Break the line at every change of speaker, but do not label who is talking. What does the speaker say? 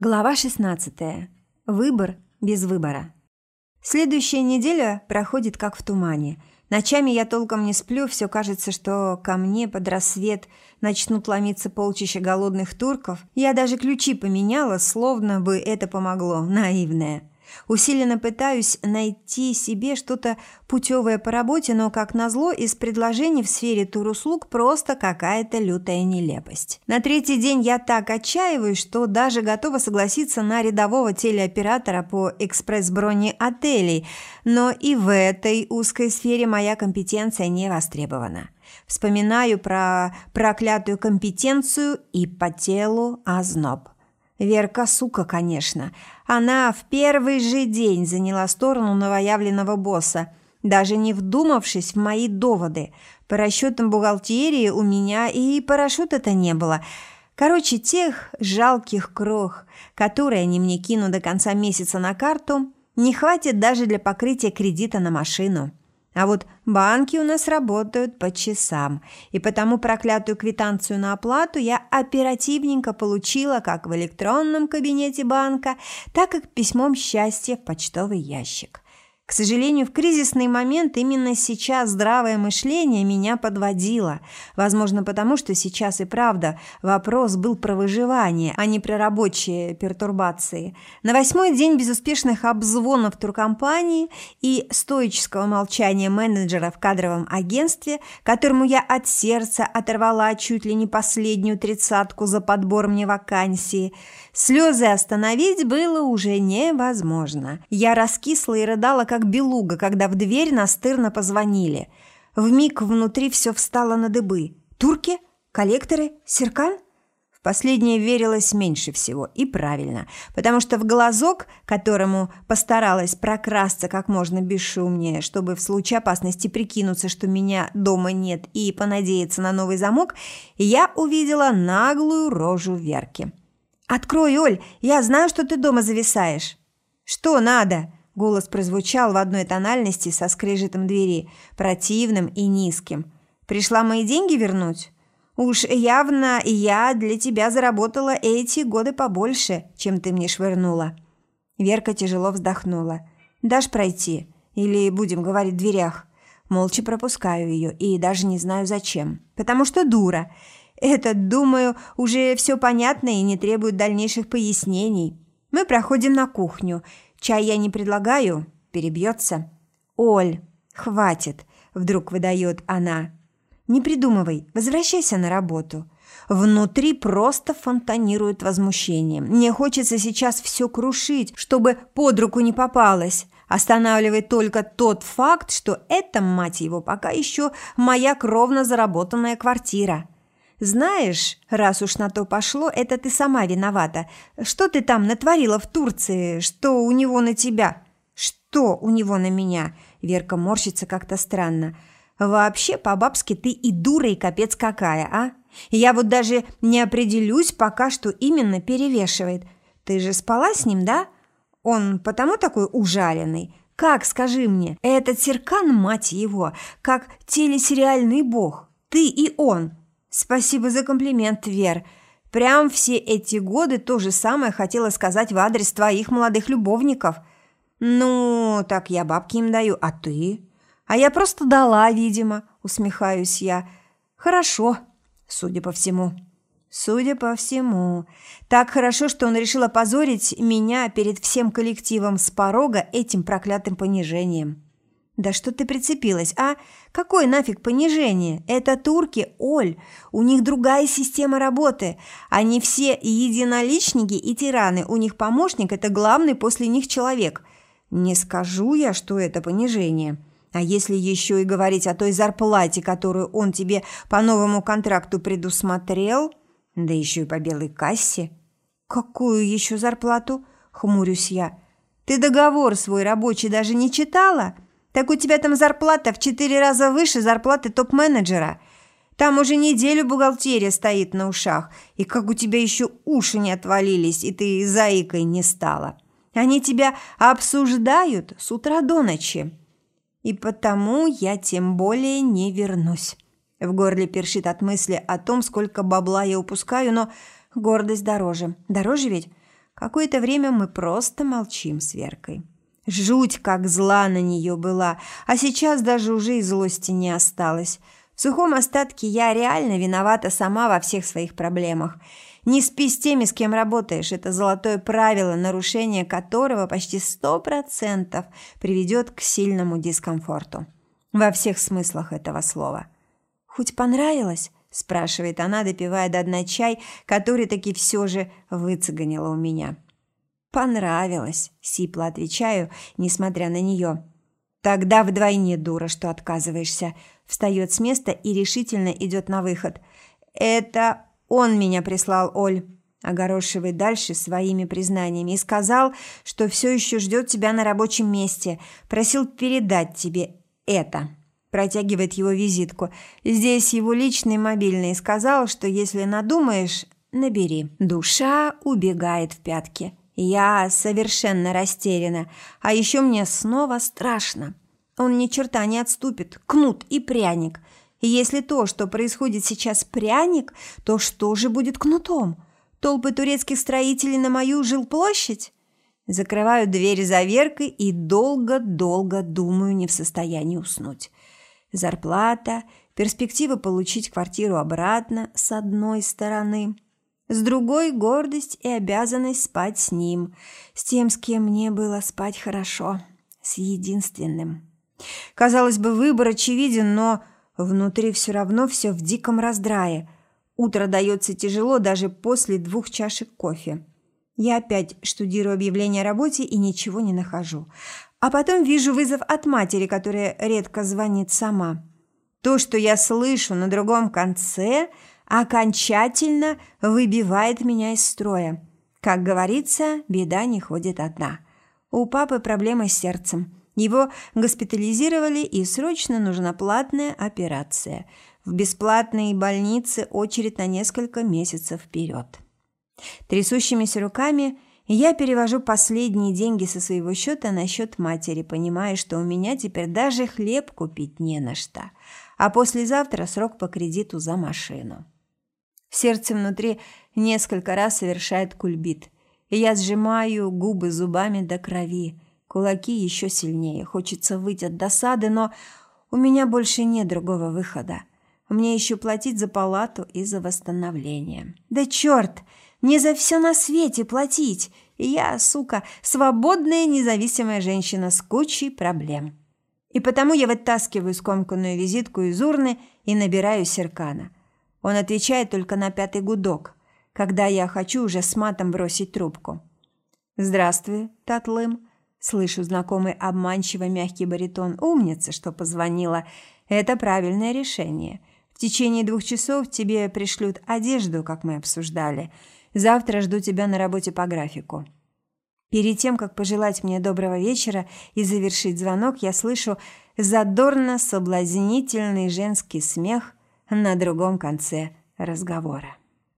Глава 16. Выбор без выбора. Следующая неделя проходит как в тумане. Ночами я толком не сплю, все кажется, что ко мне под рассвет начнут ломиться полчища голодных турков. Я даже ключи поменяла, словно бы это помогло, наивная. Усиленно пытаюсь найти себе что-то путевое по работе, но, как назло, из предложений в сфере туруслуг просто какая-то лютая нелепость. На третий день я так отчаиваюсь, что даже готова согласиться на рядового телеоператора по экспресс-броне отелей, но и в этой узкой сфере моя компетенция не востребована. Вспоминаю про проклятую компетенцию и по телу озноб. Верка сука, конечно. Она в первый же день заняла сторону новоявленного босса, даже не вдумавшись в мои доводы. По расчетам бухгалтерии у меня и парашюта-то не было. Короче, тех жалких крох, которые они мне кинут до конца месяца на карту, не хватит даже для покрытия кредита на машину. А вот банки у нас работают по часам, и потому проклятую квитанцию на оплату я оперативненько получила как в электронном кабинете банка, так и письмом счастья в почтовый ящик. К сожалению, в кризисный момент именно сейчас здравое мышление меня подводило. Возможно, потому что сейчас и правда вопрос был про выживание, а не про рабочие пертурбации. На восьмой день безуспешных обзвонов туркомпании и стоического молчания менеджера в кадровом агентстве, которому я от сердца оторвала чуть ли не последнюю тридцатку за подбор мне вакансии, слезы остановить было уже невозможно. Я раскисла и рыдала, как белуга, когда в дверь настырно позвонили. В миг внутри все встало на дыбы. Турки? Коллекторы? Серкан? В последнее верилось меньше всего, и правильно, потому что в глазок, которому постаралась прокрасться как можно бесшумнее, чтобы в случае опасности прикинуться, что меня дома нет, и понадеяться на новый замок, я увидела наглую рожу Верки. «Открой, Оль, я знаю, что ты дома зависаешь». «Что надо?» Голос прозвучал в одной тональности со скрежетом двери, противным и низким. «Пришла мои деньги вернуть?» «Уж явно я для тебя заработала эти годы побольше, чем ты мне швырнула». Верка тяжело вздохнула. «Дашь пройти? Или будем говорить в дверях?» Молча пропускаю ее и даже не знаю зачем. «Потому что дура. Это, думаю, уже все понятно и не требует дальнейших пояснений. Мы проходим на кухню. Чай я не предлагаю, перебьется. Оль, хватит, вдруг выдает она. Не придумывай, возвращайся на работу. Внутри просто фонтанирует возмущение. Мне хочется сейчас все крушить, чтобы под руку не попалось. Останавливает только тот факт, что это, мать его, пока еще моя кровно заработанная квартира. Знаешь, раз уж на то пошло, это ты сама виновата. Что ты там натворила в Турции? Что у него на тебя? Что у него на меня? Верка морщится как-то странно. Вообще, по-бабски ты и дура, и капец какая, а? Я вот даже не определюсь пока, что именно перевешивает. Ты же спала с ним, да? Он потому такой ужаленный. Как, скажи мне, этот Серкан, мать его, как телесериальный бог. Ты и он. Спасибо за комплимент, Вер. Прям все эти годы то же самое хотела сказать в адрес твоих молодых любовников. Ну, так я бабки им даю, а ты? А я просто дала, видимо, усмехаюсь я. Хорошо, судя по всему. Судя по всему. Так хорошо, что он решил опозорить меня перед всем коллективом с порога этим проклятым понижением. «Да что ты прицепилась, а? Какое нафиг понижение? Это турки, Оль. У них другая система работы. Они все единоличники и тираны. У них помощник – это главный после них человек. Не скажу я, что это понижение. А если еще и говорить о той зарплате, которую он тебе по новому контракту предусмотрел, да еще и по белой кассе». «Какую еще зарплату?» – хмурюсь я. «Ты договор свой рабочий даже не читала?» Так у тебя там зарплата в четыре раза выше зарплаты топ-менеджера. Там уже неделю бухгалтерия стоит на ушах. И как у тебя еще уши не отвалились, и ты заикой не стала. Они тебя обсуждают с утра до ночи. И потому я тем более не вернусь. В горле першит от мысли о том, сколько бабла я упускаю, но гордость дороже. Дороже ведь? Какое-то время мы просто молчим с Веркой. Жуть, как зла на нее была, а сейчас даже уже и злости не осталось. В сухом остатке я реально виновата сама во всех своих проблемах. Не спи с теми, с кем работаешь. Это золотое правило, нарушение которого почти сто процентов приведет к сильному дискомфорту. Во всех смыслах этого слова. «Хоть понравилось?» – спрашивает она, допивая до дна чай, который таки все же выцеганила у меня. «Понравилось», – сипло отвечаю, несмотря на нее. «Тогда вдвойне дура, что отказываешься», встает с места и решительно идет на выход. «Это он меня прислал, Оль», огорошивает дальше своими признаниями, и сказал, что все еще ждет тебя на рабочем месте, просил передать тебе это. Протягивает его визитку. Здесь его личный мобильный, сказал, что если надумаешь, набери. Душа убегает в пятки. Я совершенно растеряна, а еще мне снова страшно. Он ни черта не отступит, кнут и пряник. Если то, что происходит сейчас, пряник, то что же будет кнутом? Толпы турецких строителей на мою жилплощадь? Закрываю дверь за Веркой и долго-долго думаю, не в состоянии уснуть. Зарплата, перспектива получить квартиру обратно с одной стороны, с другой – гордость и обязанность спать с ним, с тем, с кем мне было спать хорошо, с единственным. Казалось бы, выбор очевиден, но внутри все равно все в диком раздрае. Утро дается тяжело даже после двух чашек кофе. Я опять штудирую объявление о работе и ничего не нахожу. А потом вижу вызов от матери, которая редко звонит сама. То, что я слышу на другом конце, окончательно выбивает меня из строя. Как говорится, беда не ходит одна. У папы проблемы с сердцем. Его госпитализировали, и срочно нужна платная операция. В бесплатной больнице очередь на несколько месяцев вперед. Трясущимися руками я перевожу последние деньги со своего счета на счет матери, понимая, что у меня теперь даже хлеб купить не на что. А послезавтра срок по кредиту за машину. Сердце внутри несколько раз совершает кульбит, и я сжимаю губы зубами до крови – Кулаки еще сильнее. Хочется выйти от досады, но у меня больше нет другого выхода. Мне еще платить за палату и за восстановление. Да черт! Не за все на свете платить! Я, сука, свободная независимая женщина с кучей проблем. И потому я вытаскиваю скомканную визитку из урны и набираю Серкана. Он отвечает только на пятый гудок, когда я хочу уже с матом бросить трубку. «Здравствуй, Татлым», Слышу знакомый обманчиво мягкий баритон. «Умница, что позвонила. Это правильное решение. В течение двух часов тебе пришлют одежду, как мы обсуждали. Завтра жду тебя на работе по графику». Перед тем, как пожелать мне доброго вечера и завершить звонок, я слышу задорно-соблазнительный женский смех на другом конце разговора.